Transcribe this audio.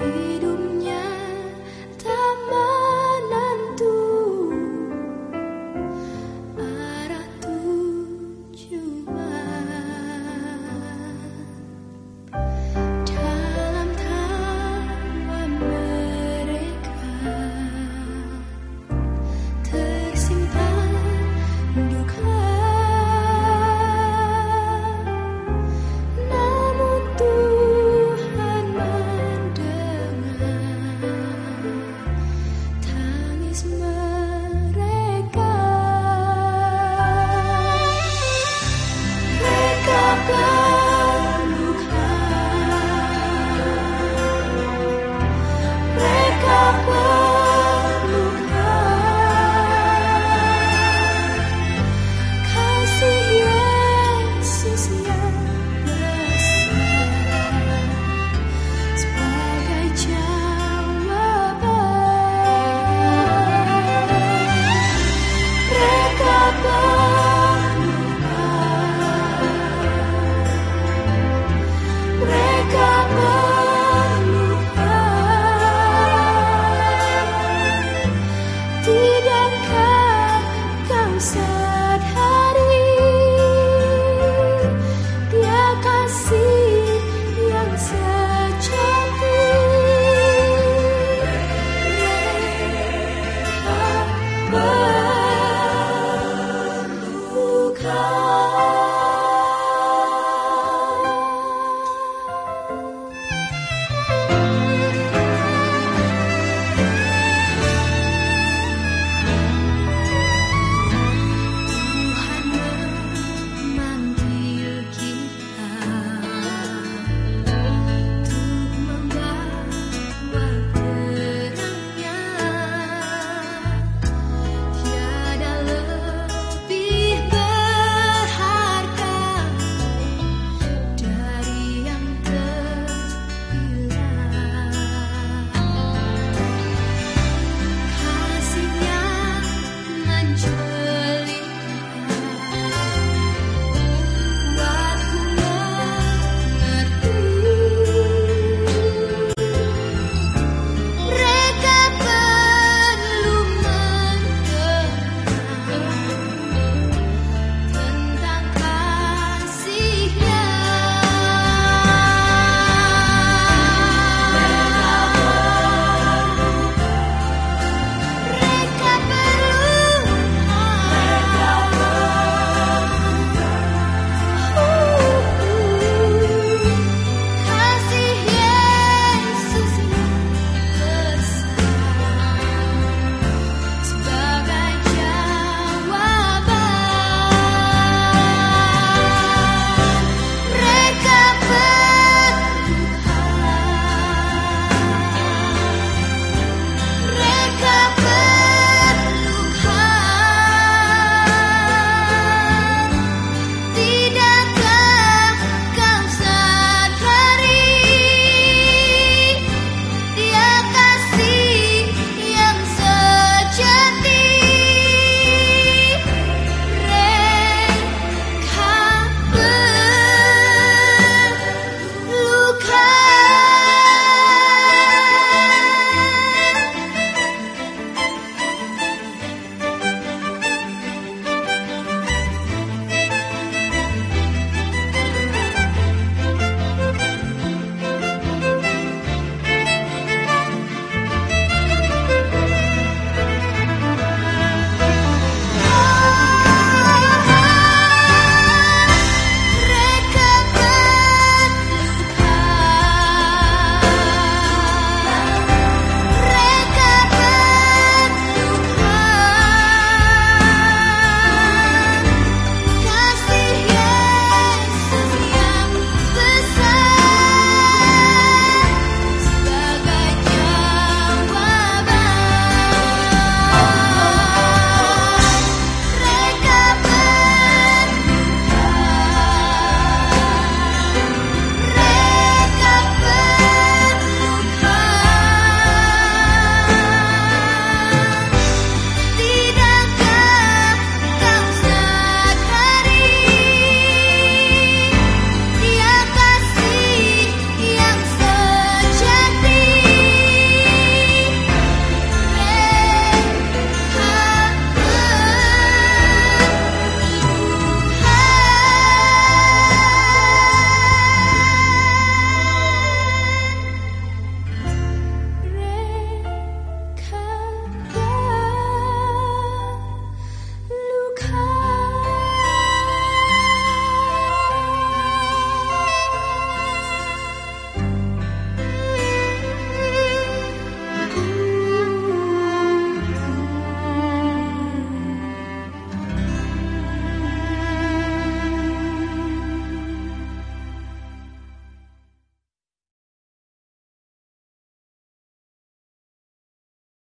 He